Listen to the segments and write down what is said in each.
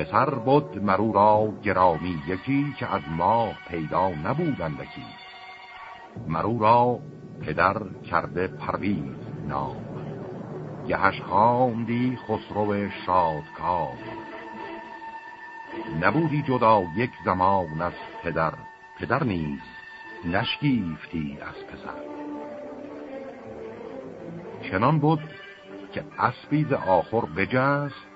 پسر بود مرو را گرامی یکی که از ما پیدا نبودندکی مرو را پدر کرده پرویز نام. گهش خواندی خسرو شادکار نبودی جدا یک زمان از پدر. پدر نیز نشگیفتی از پسر. چنان بود که اسبیز آخر بجست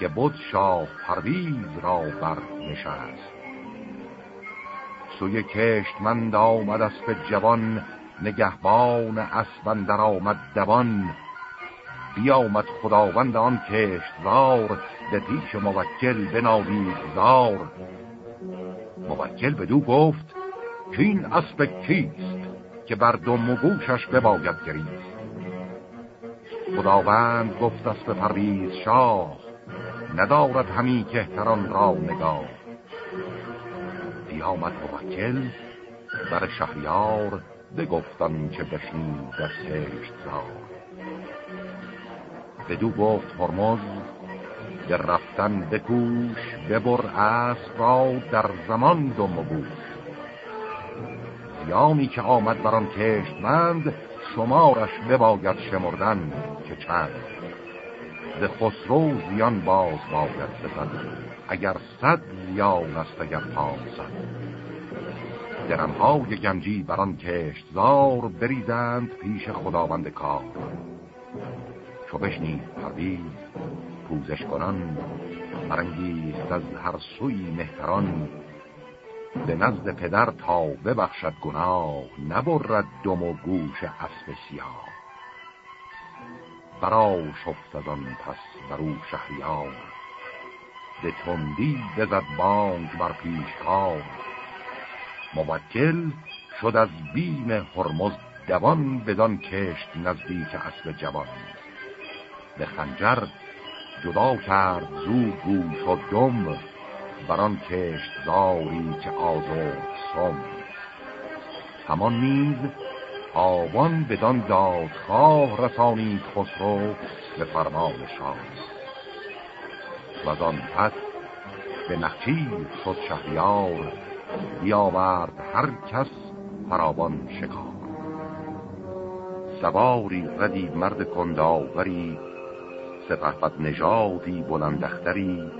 که بود شاه پرویز را بر نشست سوی کشتمند آمد اسب جوان نگهبان اسبن در آمد دوان. بیامد خداوند آن کشتزار به پیش موکل بناوید زار. موکل بدو گفت که این اسب کیست که بر دم و گوشش بباید گریست؟ خداوند گفت اسب پرویز شاه ندارد همی کهتران را نگاه. بیامد موکل بر شهریار بگفتم چه بشنید در سشت زار. بدو گفت هرمز در رفتن بکوش ببر اسب را در زمان دم و بوش. زیانی که آمد بران کشتمند شمارش بباید شمردن که چند. ز خسرو زیان باز باید بزد اگر صد زیان است اگر پانصد. درمهای گنجی بران کشتزار بریزند پیش خداوند کار. چو بشنید پرویز پوزش کنان برانگیست از هر سوی مهتران. به نزد پدر تا ببخشد گناه نبرد دم و گوش اسب سیاه. برا شفت از آن پس برو شهریار. به تندی بزد بانگ بر پیشکار. موکل شد از بیم هرمز دوان بدان کشت نزدیک اسب جوان. به خنجر جدا کرد زو گوش و دم بران کشت زاری که آزرد سم. همان نیز آوان بدان دادخواه رسانید خسرو به فرمان شاه. و آن پس به نخچیر شد شهریار بیاورد هر کس فراوان شکار. سواری ردی مرد کنداوری سپهبد نژادی بلندختری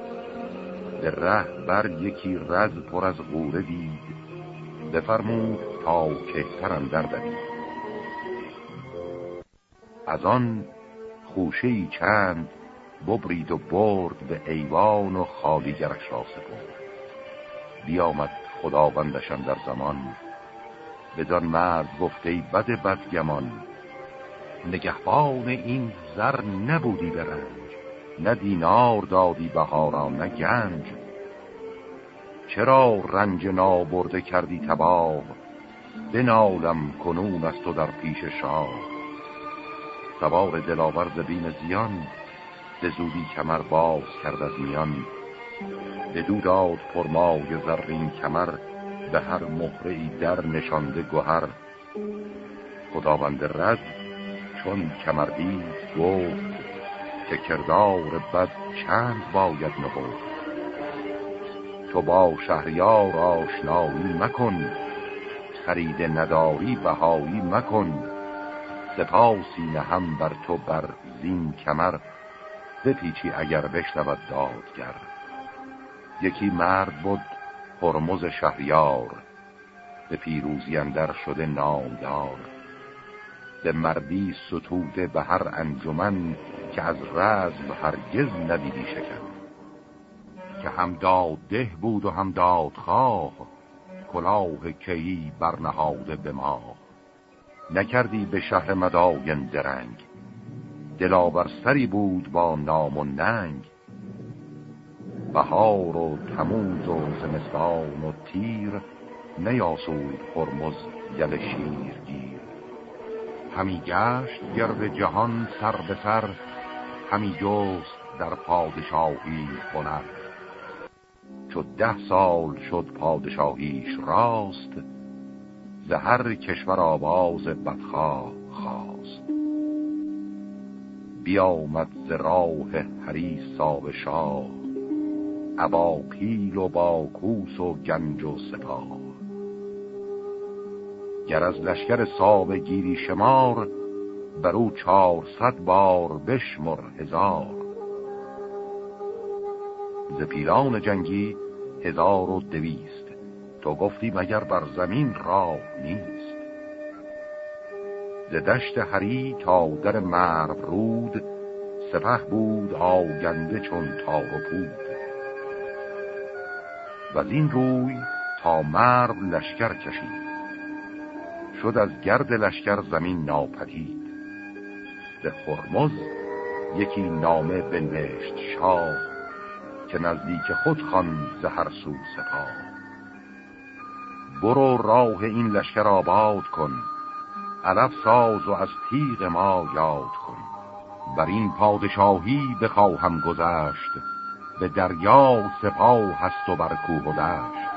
به ره بر یکی رز پر از غوره دید بفرمود تا کهترم در دوید. از آن خوشهی چند ببرید و برد به ایوان و خالی گرش را سپرد. بیامد خداوندشان در زمان. بدان مرد گفته بد بدگمان نگهبان این زر نبودی به رنج نه دینار دادی بهارا نه گنج. چرا رنج نابرده کردی تباه؟ بنالم کنون از تو در پیش شاه. سوار دلاور بین زیان به زودی کمر باز کرد از میان. به دو داد پرمای زرین کمر به هر مهره در نشانده گوهر خداوند رد چون کمر دید گفت که کردار بد چند باید نبود تو با شهریار آشنایی مکن خرید نداری بهایی مکن. سپاسی نهم بر تو بر زین کمر بپیچی اگر بشنود دادگر. یکی مرد بود هرمز شهریار به پیروزی اندر شده نامدار. به مردی ستوده به هر انجمن که از رزم هرگز ندیدی شکن. که هم داده بود و هم دادخواه کلاه کهی برنهاده به ما نکردی به شهر مداین درنگ دلاور سری بود با نام و ننگ. بهار و تموز و زمستان و تیر نیاسود هرمز یل شیر گیر. همی گشت گرد جهان سر به سر همی جست در پادشاهی هنر. چو ده سال شد پادشاهیش راست هر کشور آواز بدخواه خواست. بیامد ز راه حریص ساب شاه ابا پیل و با کوس و گنج و سپاه. گر از لشکر ساب گیری شمار بر او چهارصد بار بشمر هزار. ز پیلان جنگی هزار و دویست. تو گفتی مگر بر زمین راه نیست؟ ز دشت هری تا در مرب رود سپه بود آگنده چون تار و پود. و این روی تا مرب لشکر کشید شد از گرد لشکر زمین ناپدید. به خرمز یکی نامه بنوشت شاه که نزدیک خود خان زهر سو سپاه. برو راه این لشکر آباد کن. علف ساز و از تیغ ما یاد کن. بر این پادشاهی بخواهم گذشت. به دریا سپاه هست و بر کوه و دشت.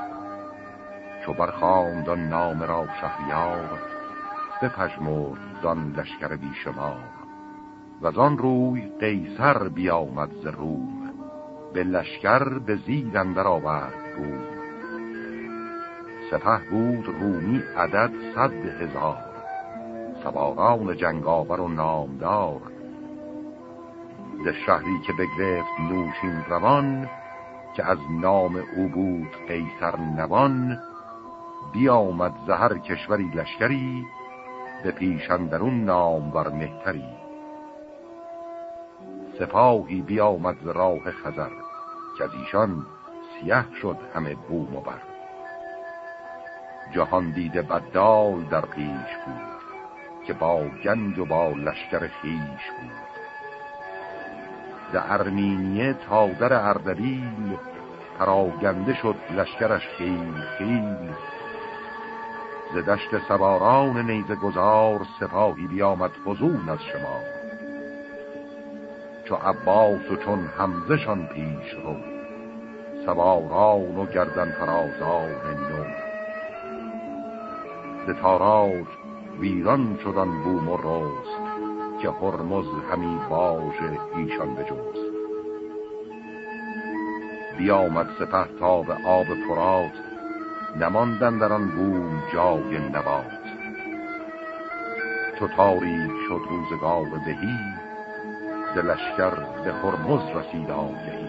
چو برخاند آن نام را شهریار بپژمرد دان لشکر بیشمار و آن روی قیصر بیامد ز روم به لشکر به زیر اندر آورد بود سپه بود رومی عدد صد هزار. سواران جنگاور و نامدار. ز شهری که بگرفت نوشین روان که از نام او بود قیصر نوان بیامد زهر کشوری لشکری به پیشندرون نامور مهتری. سپاهی بیامد ز راه خزر که از ایشان سیه شد همه بوم و بر. جهان دیده بدال در پیش بود که با گنج و با لشکر خیش بود. ز ارمینیه تا در اردبیل پراگنده شد لشکرش خیل خیل. ز دشت سواران نیزه گذار سپاهی بیامد فزون از شما. چو عباس و چون همزشان پیش رو سواران و گردن فرازان نو. ز تاراج ویران شدن بوم و رست که هرمز همی باژ ایشان بجوست بیامد سپه تا به آب فرات نماندن در آن بوم جای نبات. چو تاریک شد روزگار بهی ز لشکر به هرمز رسید آگهی.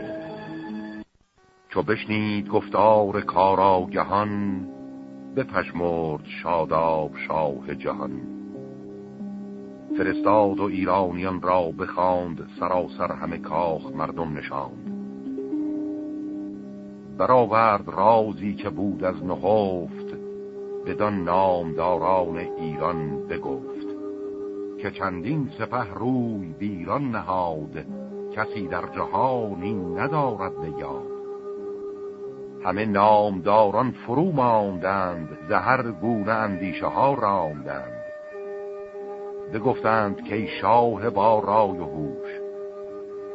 چو بشنید گفتار کاراگهان بپشمرد شاداب شاه جهان. فرستاد و ایرانیان را بخواند سراسر همه کاخ مردم نشاند. برآورد رازی که بود از نهفت بدان نامداران ایران بگفت که چندین سپه روی بیران نهاد کسی در جهانی ندارد نیاد همه نامداران فرو ماندند زهر گونه اندیشه ها راندند. بگفتند که شاه با رای و هوش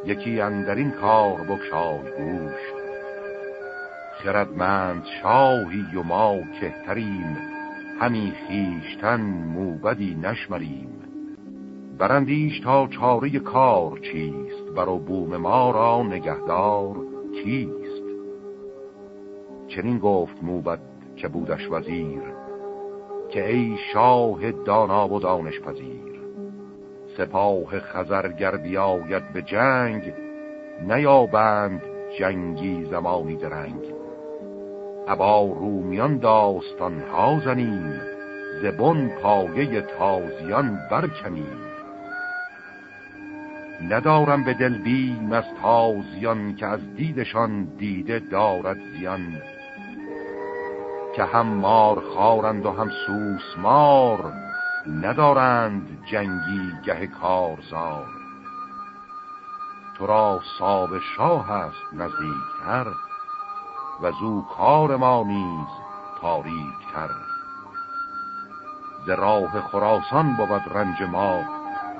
یکی اندرین کار بکشای گوش. خردمند شاهی و ما کهتریم همی خیشتن موبدی نشمریم. برندیش تا چاره کار چیست برو بوم ما را نگهدار. چیست؟ چنین گفت موبد که بودش وزیر که ای شاه دانا و دانش پذیر سپاه خزرگر بیاید به جنگ نیابند جنگی زمانی درنگ. ابا رومیان داستان ها زنیم زبون پایه تازیان برکنیم. ندارم به دل بیم از تازیان که از دیدشان دیده دارد زیان. که هم مار خارند و هم سوس مار ندارند جنگی گه کارزار. تو را صاب شاه است نزدیکتر و زو کار ما نیز تاریکتر. ز راه خراسان بود رنج ما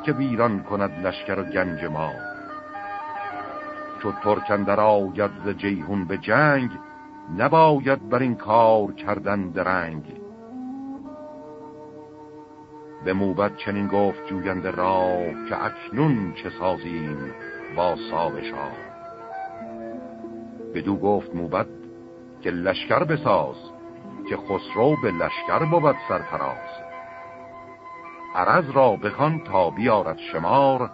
که ویران کند لشکر و گنج ما. چو ترکندر آید ز جیهون به جنگ نباید بر این کار کردن درنگ. به موبت چنین گفت جویند را که اکنون چه سازیم با ساو بدو گفت موبد که لشکر بساز که خسرو به لشکر بود سرفراز. عرض را بخوان تا بیارد شمار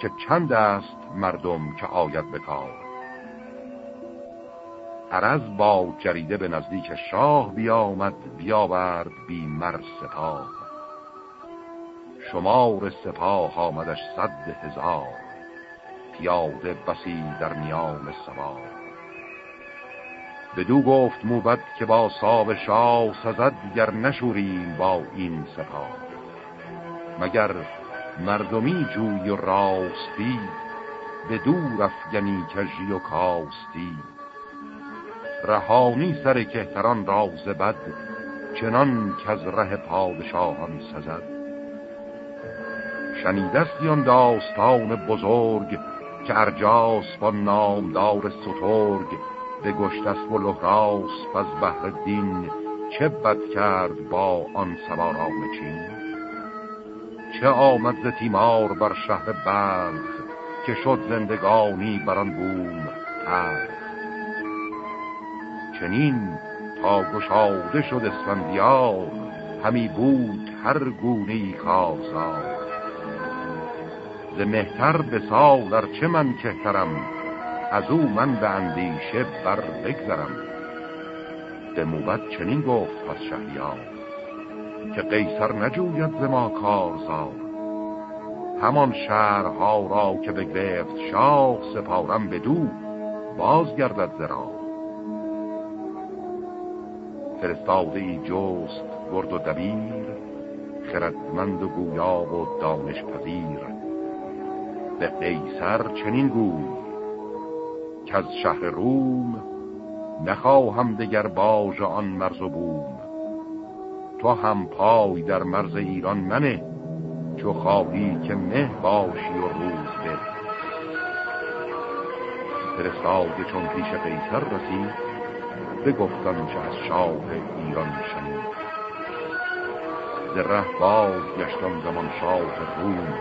که چند است مردم که آید به کار. عرض با جریده به نزدیک شاه بیامد بیاورد بی مر سپاه. شمار سپاه آمدش صد هزار پیاده بسی در میان سوار. بدو گفت موبد که با ساب شاه سزد گر نشوریم با این سپاه. مگر مردمی جوی و راستی به دور افگنی کجی و کاستی. رهانی سر کهتران راز بد چنان که از ره پادشاهان سزد. شنیدستی آن داستان بزرگ که ارجاس با نامدار سترگ به گشتست و لحراس پس بحر دین چه بد کرد با آن سواران چین؟ چه آمد ز تیمار بر شهر بلخ که شد زندگانی بر آن بوم تر چنین تا گشاده شد اسفندیار. همی بود هر گونه کازار ز مهتر به سال در چه من کهترم؟ از او من به اندیشه بر بگذرم. به موبت چنین گفت پس شهریار که قیصر نجوید ز ما کارزار. همان شهرها را که بگرفت شاه سپارم به دو بازگردد زرا فرستاده جست گرد و دبیر خردمند و گویا و دانش پذیر به قیصر چنین گوی که از شهر روم نخواهم دگر باج آن مرز و بوم تو هم پای در مرز ایران منه چو خواهی که مه باشی و روز به فرستاده چون پیش قیصر رسید بگفتن چه از شاه ایران شنید. ز ره باز گشتن زمان شاه روم.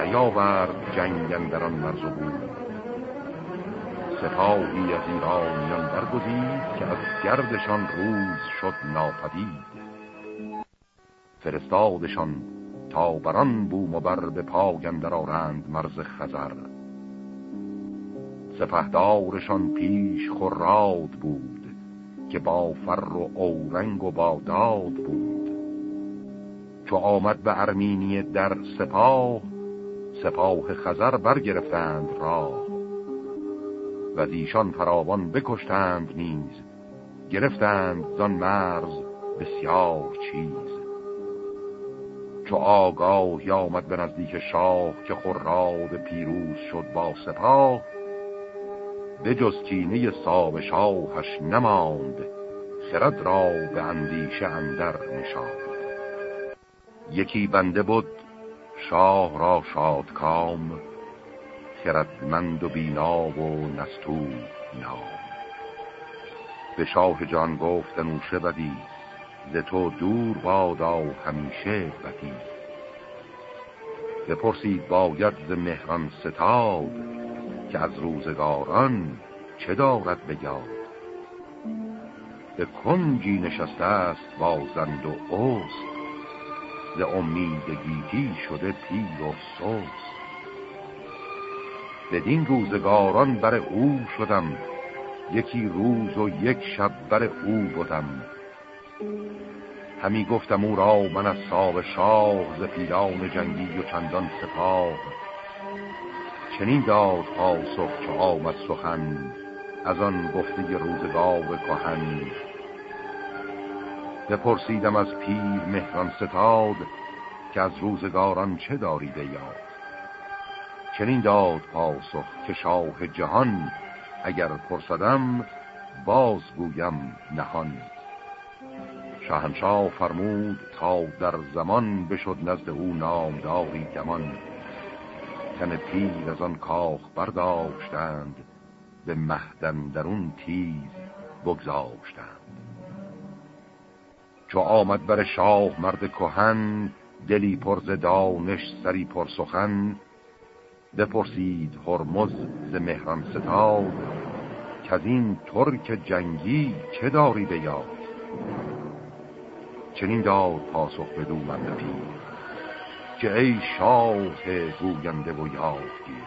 نیاورد جنگن در آن مرز بود سپاهی از ایرانیان برگزید که از گردشان روز شد ناپدید. فرستادشان تا بران بوم و بر به پاگندر آرند مرز خزر. سپهدارشان پیش خراد بود. که با فر و اورنگ و با داد بود. چو آمد به ارمینی در سپاه سپاه خزر برگرفتند راه. و دیشان فراوان بکشتند نیز گرفتند زان مرز بسیار چیز. چو آگاه آمد به نزدیک شاه که خراد پیروز شد با سپاه به جز کینه ساب شاهش نماند خرد را به اندیشه اندر نشاند. یکی بنده بود شاه را شاد کام خردمند و بینا و نستو نام. به شاه جان گفت نوشه بدی ز تو دور بادا همیشه بدی. بپرسید باید ز مهران ستاد که از روزگاران چه دارد به به کنجی نشسته است با زند و اوست ز امید گیتی شده پیر و سوست بدین روزگاران بر او شدم یکی روز و یک شب بر او بودم همی گفتم او را من از ساب شاه ز پیلان جنگی و چندان سپاه. چنین داد پاسخ که آمد سخن از آن گفته روزگار کهن. بپرسیدم از پیر مهران ستاد که از روزگاران چه داری به یاد. چنین داد پاسخ که شاه جهان اگر پرسدم باز گویم نهان. شاهنشاه فرمود تا در زمان بشد نزد او نامداری گمان. تن پیر از آن کاخ برداشتند به مهدن درون تیز بگذاشتند. چو آمد بر شاه مرد کهن دلی پرز دانش سری پر سخن بپرسید هرمز ز مهران ستاد که این ترک جنگی چه داری به یاد چنین داد پاسخ بدو من پیر. که ای شاه گوینده و یادگیر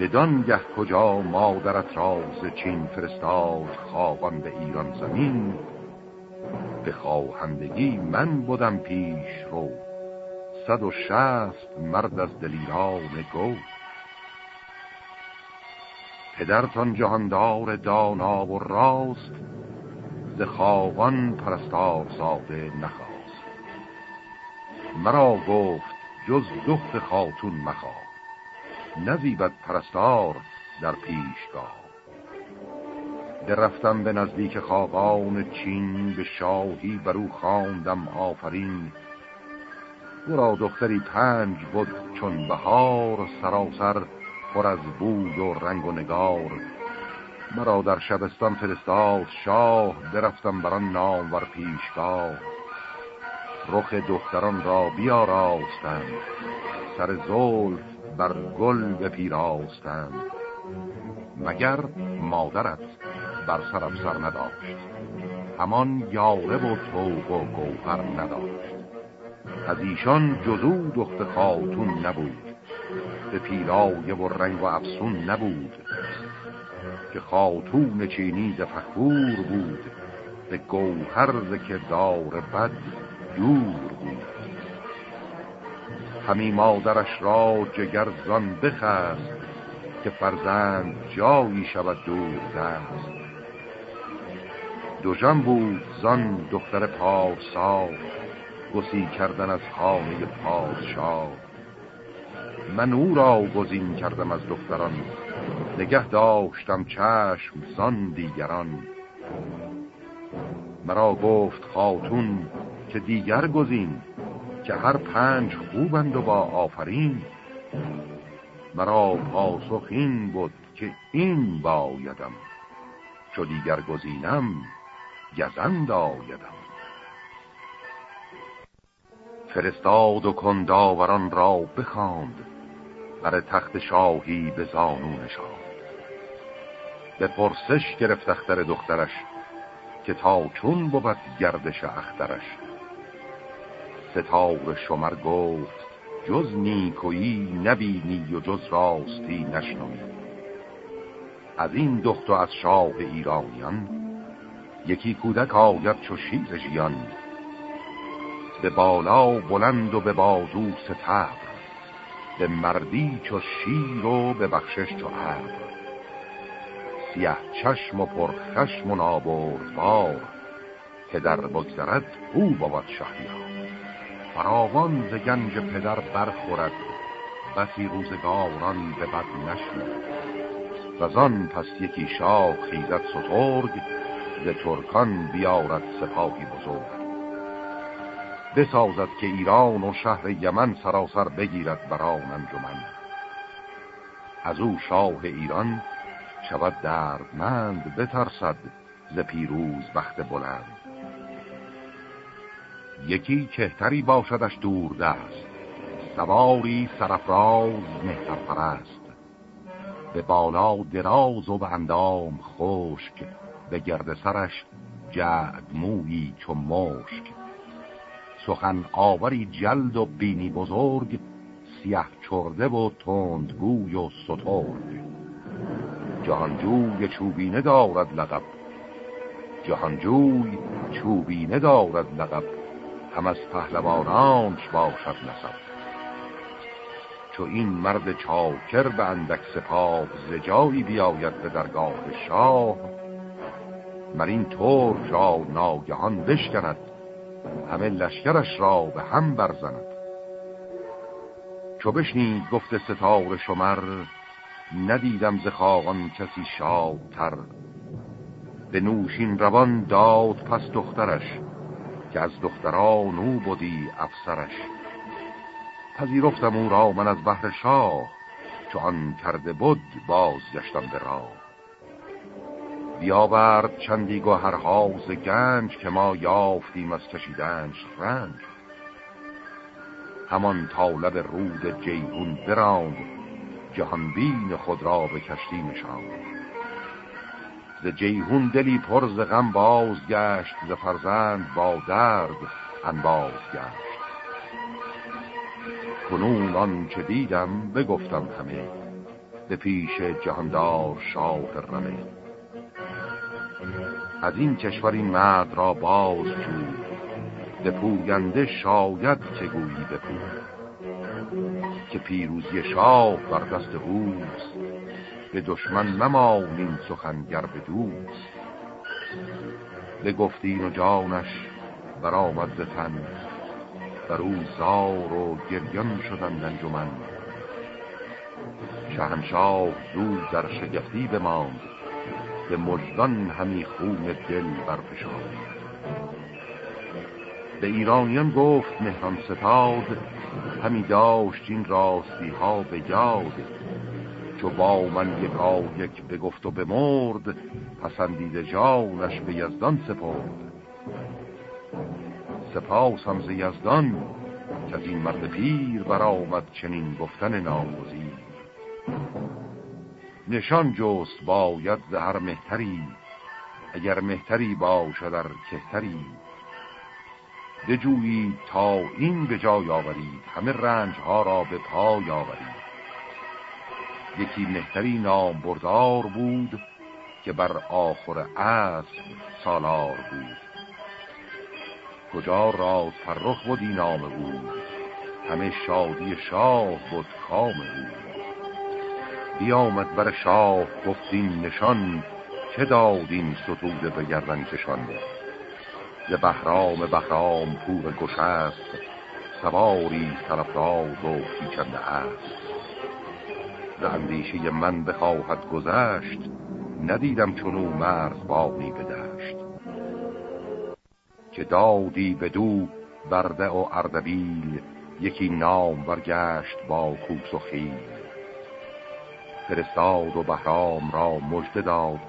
بدان گه کجا مادرت راز چین فرستاد خوابان به ایران زمین به خواهندگی من بودم پیش رو. صد و شست مرد از دلیران گو. پدرتان جهاندار دانا و راست ز خواهان پرستار ساده نخواست. مرا گفت جز دخت خاتون مخواه. نزیبت پرستار در پیشگاه. رفتم به نزدیک خاقان چین به شاهی برو خواندم آفرین. را دختری پنج بود چون بهار سراسر پر از بود و رنگ و نگار. مرا در شبستان فرستاد شاه برفتم بران نام ور پیشگاه. رخ دختران را بیاراستم سر زلف بر گل بپیراستم مگر مادرت بر سر نداشت؟ همان یاره و توق و گوهر نداشت. از ایشان جزو دخت خاتون نبود. به پیرایه و رنگ و افسون نبود. که خاتون چینی ز فخور بود. به گوهر ز دار بد دور بود. همی مادرش را جگر زان بخست که فرزند جایی شود دور دست. دوژن بود زان دختر پارسا گسی کردن از خانه پادشاه من او را گزین کردم از دختران نگه داشتم چشم زان دیگران. مرا گفت خاتون که دیگر گزین که هر پنج خوبند و با آفرین. مرا پاسخ این بود که این بایدم. چو دیگر گزینم گزند آیدم. فرستاد و کنداوران را بخواند بر تخت شاهی به زانو نشاند. به پرسش گرفت اختر دخترش که تا چون بود گردش اخترش. ستار شمر گفت جز نیکویی نبینی و جز راستی نشنوی. از این دخت و از شاه ایرانیان یکی کودک آید چو شیر ژیان. به بالا بلند و به بازو ستبر به مردی چو شیر و به بخشش چو عبر سیه چشم و پرخشم و نابردبار که در بگذرد او بود شهریار فراوان ز گنج پدر برخورد. بسی روزگاران به بد نشود و آن پس یکی شاه خیزد سترگ ز ترکان بیارد سپاهی بزرگ. بسازد که ایران و شهر یمن سراسر بگیرد بران انجمن. از او شاه ایران شود دردمند بترسد ز پیروز بخت بلند. یکی کهتری باشدش دور دست سواری سرفراز مهتر پرست به بالا دراز و به اندام خشک. به گرد سرش جعد مویی چو مشک. سخن آوری جلد و بینی بزرگ سیه چرده و تندگوی و سترگ. جهانجوی چوبینه دارد لقب. جهانجوی چوبینه دارد لقب. هم از پهلوانانش باشد نسب چو این مرد چاکر به اندک سپاه زجایی بیاید به درگاه شاه مر این ترک را ناگهان بشکند همه لشکرش را به هم برزند. چو بشنید گفت ستار شمر ندیدم ز خاقان کسی شادتر به نوشین روان داد پس دخترش که از دختران او بودی افسرش. پذیرفتم او را من از بحر شاه چو آن کرده بود بازگشتم به راه. بیاورد چندی گوهرها ز گنج که ما یافتیم از کشیدنش رنج. همان طالب رود جیهون براند جهانبین خود را به کشتی نشاند. ز جیهون دلی پر ز غم بازگشت ز فرزند با درد انباز گشت. کنون آن چه دیدم بگفتم همه به پیش جهاندار شاه رمه. از این کشور این مرد را باز جود به پوینده شاید که گویی بپود که پیروزی شاه بر دست اوست به دشمن ممانین سخنگر به دوست. به گفتین و جانش برآمد تن. بر او زار و گریان شدن انجمن. شهنشاه زود در شگفتی بماند. به مجدان همی خون دل برفشاند. به ایرانیان گفت مهران ستاد همی داشت این راستی ها به یاد. چو با من یکا یک بگفت و بمرد پسندید جانش به یزدان سپرد. سپاس هم یزدان که از این مرد پیر برآمد چنین گفتن ناموزی نشان جست باید ز هر مهتری اگر مهتری باشد در کهتری. بجویید تا این به جای آورید همه رنج ها را به پای آورید. یکی مهتری نام بردار بود که بر آخر اسب سالار بود. کجا راز فرخ بود این نام بود همه شادی شاه بود کام بود. بیامد بر شاه گفتین نشان چه دادین ستوده به گردن کشانده ز بهرام بهرام پور گشست سواری طرفدار و پیچنده است. ز اندیشه من بخواهد گذشت ندیدم چونو مرز بانی بدشت. که دادی به دو برده و اردبیل یکی نام برگشت با کوس و خیل. فرستاد و بهرام را مژده داد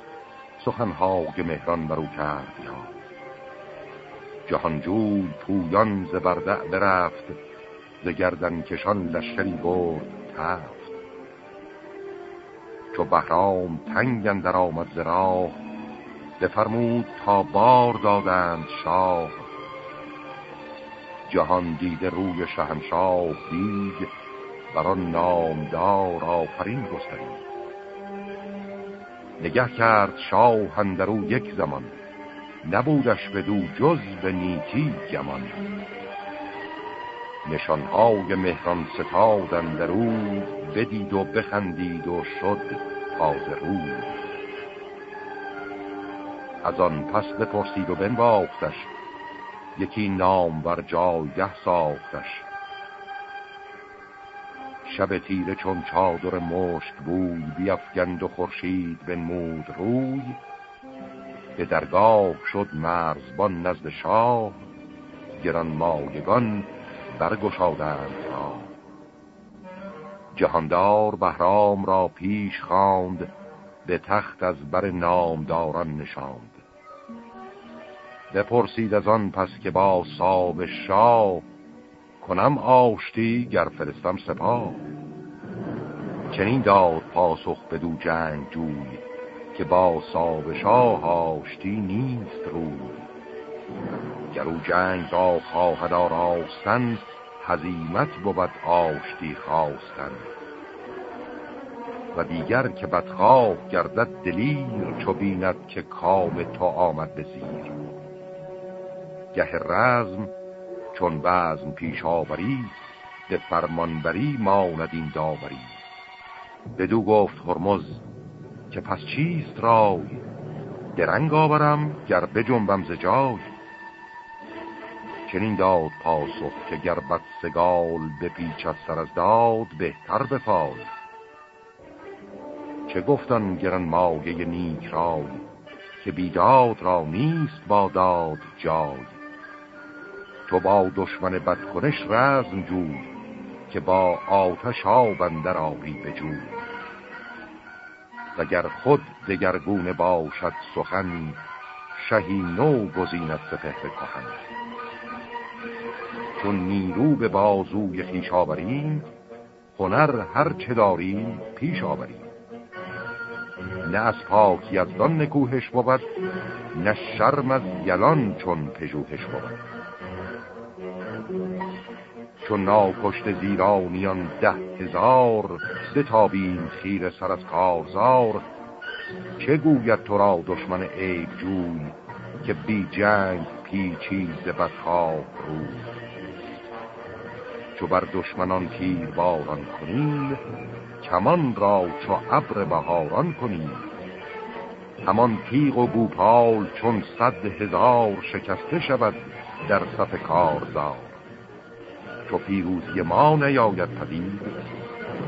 سخنهای مهران برو کرد یاد. جهانجوی پویان ز بردع برفت ز گردن کشان لشکری برد تفت. چو بهرام تنگن در آمد ز راه بفرمود تا بار دادند شاه. جهان دیده روی شهنشاه دید بر آن نامدار آفرین گسترید. نگه کرد شاه اندرو یک زمان نبودش به دو جز به نیکی گمان. نشانهای مهران ستادن در بدید و بخندید و شد تازه رو از آن پس بپرسید و بنواختش یکی نام بر جایگه ساختش. شب تیره چون چادر مشک بوی بیافگند و خورشید بنمود روی. به درگاه شد مرزبان نزد شاه گران مایگان برگشادند را. جهاندار بهرام را پیش خواند به تخت از بر نامداران نشاند. بپرسید از آن پس که با صاب شاه کنم آشتی گر فرستم سپاه. چنین داد پاسخ به دو جنگ جوی که با سابشاه آشتی نیست روی. گرو جنگ را خواهد آراستن حزیمت بود آشتی خواستن. و دیگر که بدخواه گردد دلیر چو بیند که کام تو آمد به زیر. گه رزم چون وزن پیش آوری به فرمانبری ماند این داوری. بدو گفت هرمز که پس چیست رای؟ درنگ آورم گر بجنبم ز جای. چنین داد پاسخ که گر بد سگال بپیچد سر از داد بهتر بفال. چه گفتن گرن مایه نیک رای که بیداد را نیست با داد جای. تو با دشمن بدکنش رزم جوی که با آتش آبندر آری بجوی وگر خود دگرگونه باشد سخن شهی نو گزیند سپهر کهن. چون نیرو به بازوی خیش آوریم هنر هر چه داریم پیش آوریم. نه از پاکی از دان نکوهش بود نه شرم از یلان چون پژوهش بود. چون ناکشت زیرانیان ده هزار بتابیم خیر سر از کارزار چه گوید تو را دشمن عیب جوی که بی جنگ پیچیز بدخواه روی؟ چو بر دشمنان تیر باران کنیم کمان را چو ابر بهاران کنیم همان تیغ و گوپال چون صد هزار شکسته شود در صف کارزار. چو پیروزی ما نیاید پدید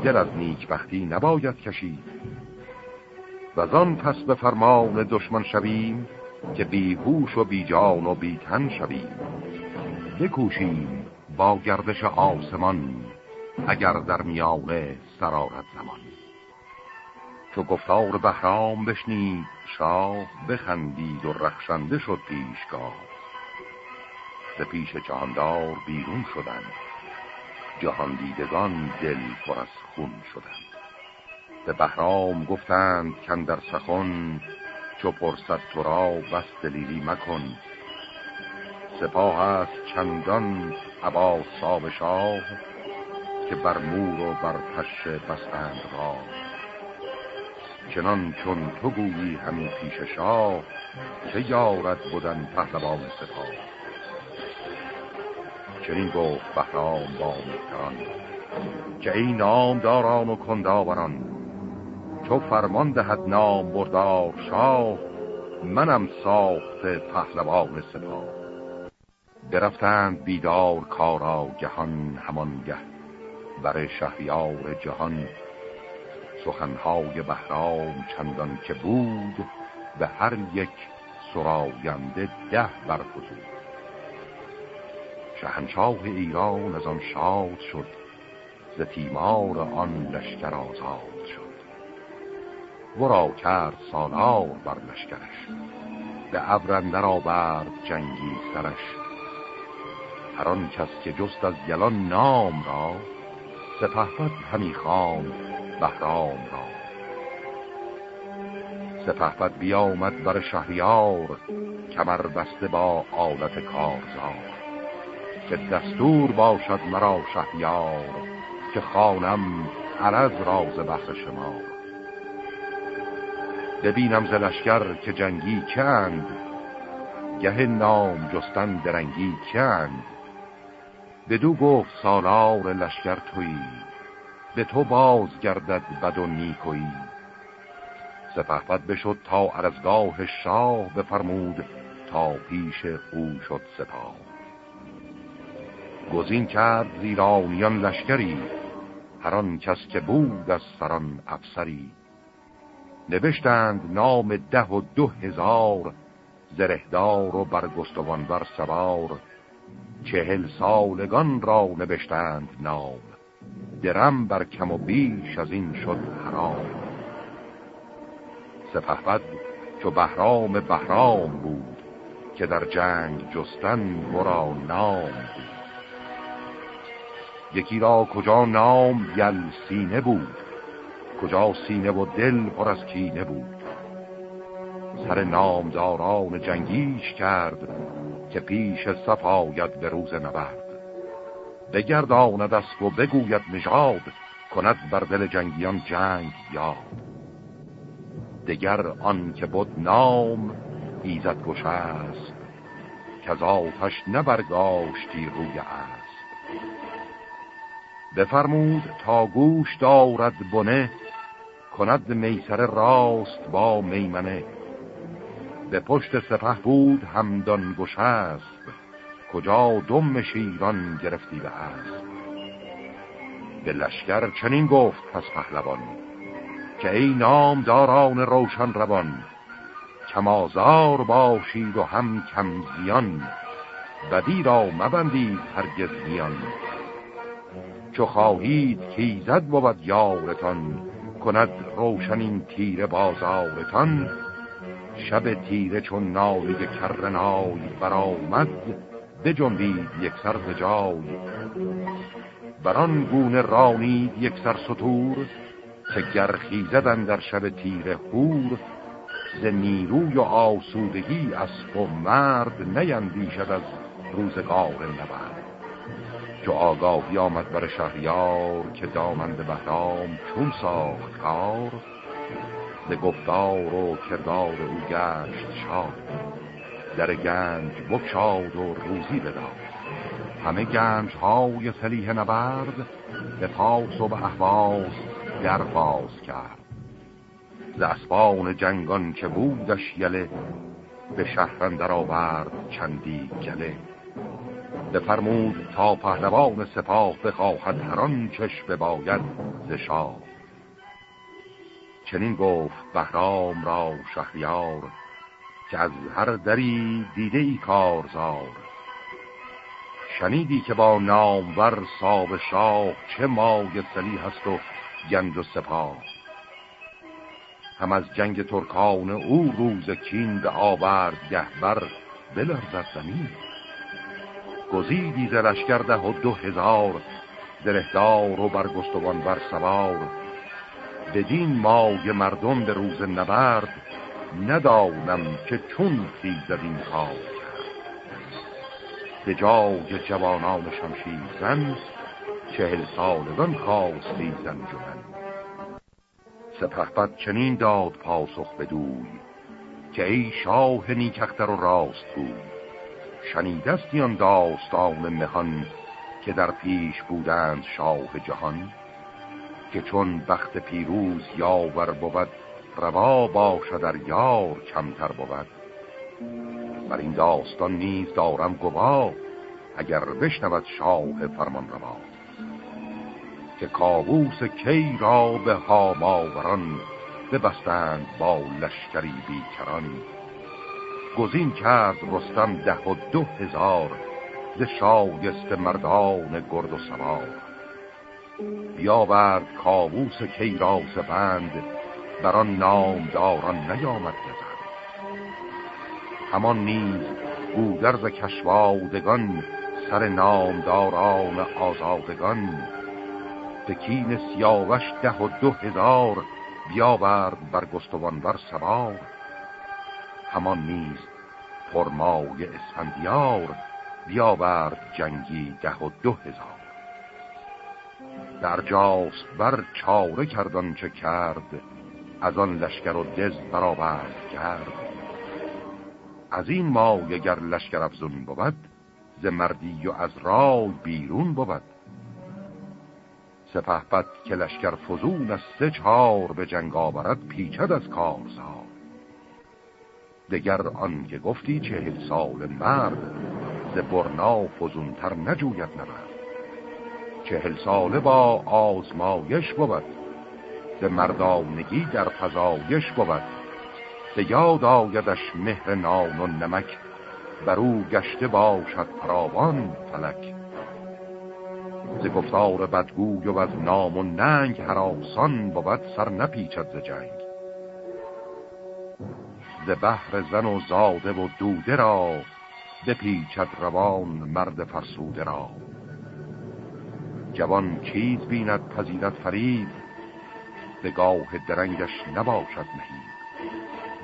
دل از نیک بختی نباید کشید. و آن پس به فرمان دشمن شویم که بیهوش و بیجان و بیتن شویم. بکوشیم با گردش آسمان اگر در میانه سرارت زمان. چو گفتار بهرام بشنید شاه بخندید و رخشنده شد پیشگاه. ز پیش جهاندار بیرون شدند. جهان دیدگان دل پر از خون شدند. به بهرام گفتند کن در سخن چو پرسد تو را بس دلیری مکن. سپاه است چندان عبا ساب شاه که بر مور و بر پشه بستند را چنان چون تو گویی همین پیش شاه چه یارد بودن پهلوان سپاه. چنین گفت بهرام با مهتران که این نام داران و کنداوران چو فرمان دهد نام بردار شاه منم ساخت پهلوان سپاه. برفتند بیدار کارا جهان همانگه. بر شهریار جهان سخنهای بهرام چندان که بود به هر یک سراینده ده برفزود. شهنشاه ایران از آن شاد شد ز تیمار آن لشکر آزاد شد. ورا کرد سالار بر لشکرش به ابرندر آورد جنگی سرش. هر آن کس که جست از یلان نام را سپهبد همی خواند بهرام را. سپهبد بیامد بر شهریار کمر بسته با آلت کارزار. که دستور باشد مرا شهریار که خانم عرض راز بحر شما ببینم ز لشکر که جنگی کند گه نام جستن درنگی کند. بدو گفت سالار لشکر تویی به تو باز گردد بد و نیکویی سپهبد بشد تا عرزگاه شاه بفرمود تا پیش او شد سپاه. گزین کرد زیرانیان لشکری هر کس که بود از سران افسری. نوشتند نام ده و دو هزار زرهدار و برگستوان بر سوار. چهل سالگان را نوشتند نام. درم بر کم و بیش از این شد حرام. سپهبد چو بهرام بهرام بود که در جنگ جستن ورا نام بود. یکی را کجا نام یل سینه بود کجا سینه و دل پر از کینه بود. سر نامداران جنگیش کرد که پیش صف آید به روز نبرد. بگرداند است و بگوید نژاد کند بر دل جنگیان جنگ یاد. دگر آن که بود نام ایزد گوش است که از آتش نبرگاشتی روی است. بفرمود تا گوش دارد بنه کند میسر راست با میمنه. به پشت سپه بود همدان گشست کجا دم شیران گرفتی به است به لشکر چنین گفت پس پهلوان که ای نام داران روشن روان کمازار باشید و هم کم زیان بدی را مبندید هرگز زیان چو خواهید کیزد بود یارتان کند روشن این تیر بازارتان شب تیره چون نالی کرنای برآمد بجنبید یک سر جای. بران گونه رانید یک سر سطور که گرخیزدن در شب تیر هور ز نیروی و آسودگی اسب و مرد نیندیشد از روزگار نبرد. چو آگاهی آمد بر شهریار که دامند بهرام چون ساخت کار به گفتار و کردار او گشت شاد در گنج بکشاد و روزی بداد. همه گنج های سلیح نبرد به پاس و به احواز در باز کرد. ز اسبان جنگان که بودش یله به شهرن در آورد چندی گله. بفرمود تا پهلوان سپاه بخواهد هران چش بباید ز شاه. چنین گفت بهرام را شهریار که از هر دری دیده ای کارزار. شنیدی که با نامور صاب شاه چه مای سلی هست و گنج و سپاه هم از جنگ ترکان او روز کین به آورد گهبر بلرزد زمین. گزیدی ز لشکر ده و دو هزار درهدار و برگستوان بر سوار. بدین مای مردم به روز نبرد ندانم که چون خیزد این کار به جای جوانان شمشیر زن چهل سالگان خواستی زن جمن سپهبد چنین داد پاسخ بدوی که ای شاه نیکختر و راست بود شنیدستی آن داستان مهان که در پیش بودند شاه جهان؟ که چون بخت پیروز یاور بود روا باشد در یار کمتر بود. بر این داستان نیز دارم گواه اگر بشنود شاه فرمان روا. که کابوس کی را به هاماوران ببستند با لشکری بیکران. گزین کرد رستم ده و دو هزار ز شایست مردان گرد و سوار. بیاورد کابوس کی را بند بر آن نام داران نیامد گزند همان نیز گودرز کشوادگان سر نامداران آزادگان به کین سیاوش ده و دو هزار بیاورد بر گستوان بر سوار. همان نیز پرمای اسفندیار بیاورد جنگی ده و دو هزار. در جاس بر چاره کردن چه کرد از آن لشکر و دز برآورد کرد. از این مای گر لشکر افزون بود ز مردی و از رای بیرون بود. سپهبد که لشکر فزون از سه چهار به جنگ آورد پیچد از کارزار. دگر آن که گفتی چهل سال مرد ز برنا فزونتر نجوید نبرد. چهل ساله با آزمایش بود. ز مردانگی در فضایش بود. به یاد آیدش مهر نان و نمک بر او گشته باشد فراوان فلک. ز گفتار بدگوی و از نام و ننگ حراسان بود سر نپیچد ز جنگ. ز بحر زن و زاده و دوده را بپیچد روان مرد فرسوده را. جوان چیز بیند پذیرت فرید به گاه درنگش نباشد مهید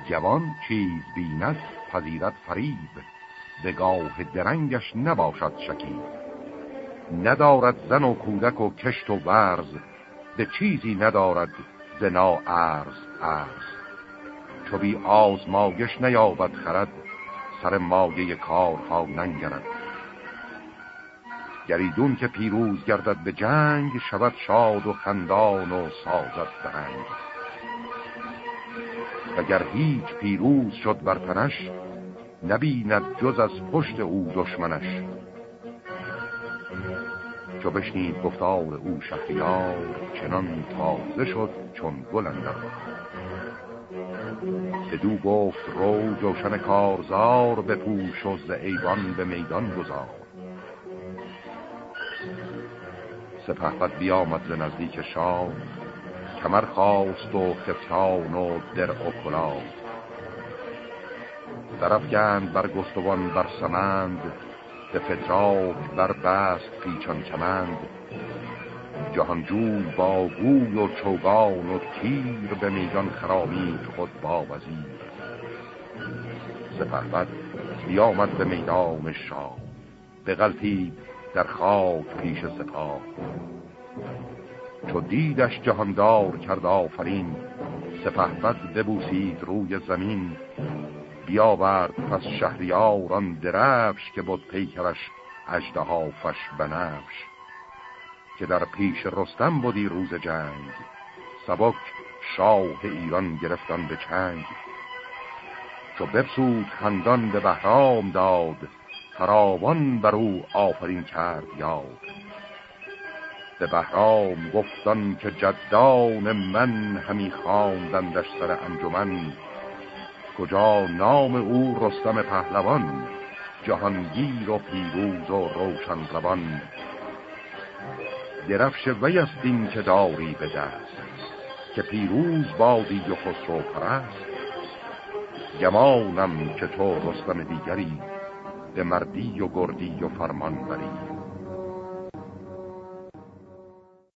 جوان چیز بیند پذیرت فرید به گاه درنگش نباشد شکید ندارد زن و کودک و کشت و ورز به چیزی ندارد زنا ارز ارز. چو بی آزمایش نیابد خرد سر مایه کارها ننگرد. گریدون که پیروز گردد به جنگ شود شاد و خندان و سازد درنگ وگر هیچ پیروز شد بر تنش نبیند جز از پشت او دشمنش. چو بشنید گفتار او شهریار چنان تازه شد چون گل اندر. که دو گفت رو جوشن کارزار به پوش و ایوان به میدان گذار. سپهبد بیامد ز نزدیک شاه کمر خواست و خفتان و در و کلاه درف گند بر گستوان بر سمند به فتراک بر بست پیچان کمند. جهانجوی با گوی و چوگان و تیر به میدان خرامید خود با وزیر. سپهبد بیامد به میدان شاه غلطید در خاک پیش سپاه. چو دیدش جهاندار کرد آفرین سپهبد ببوسید روی زمین. بیاورد پس شهریار آن درفش که بود پیکرش اجدهافش بنفش. که در پیش رستم بودی روز جنگ سبک شاه ایران گرفتن به چنگ. چو بفسود خندان به بهرام داد فراوان بر او آفرین کرد یاد. به بهرام گفتن که جدان من همی خواندندش سر انجمن. کجا نام او رستم پهلوان؟ جهانگیر و پیروز و روشن روان. درفش وی است این که داری به دست که پیروز بادی و خسرو پرست. گمانم که تو رستم دیگری به مردی و گردی و فرمان بری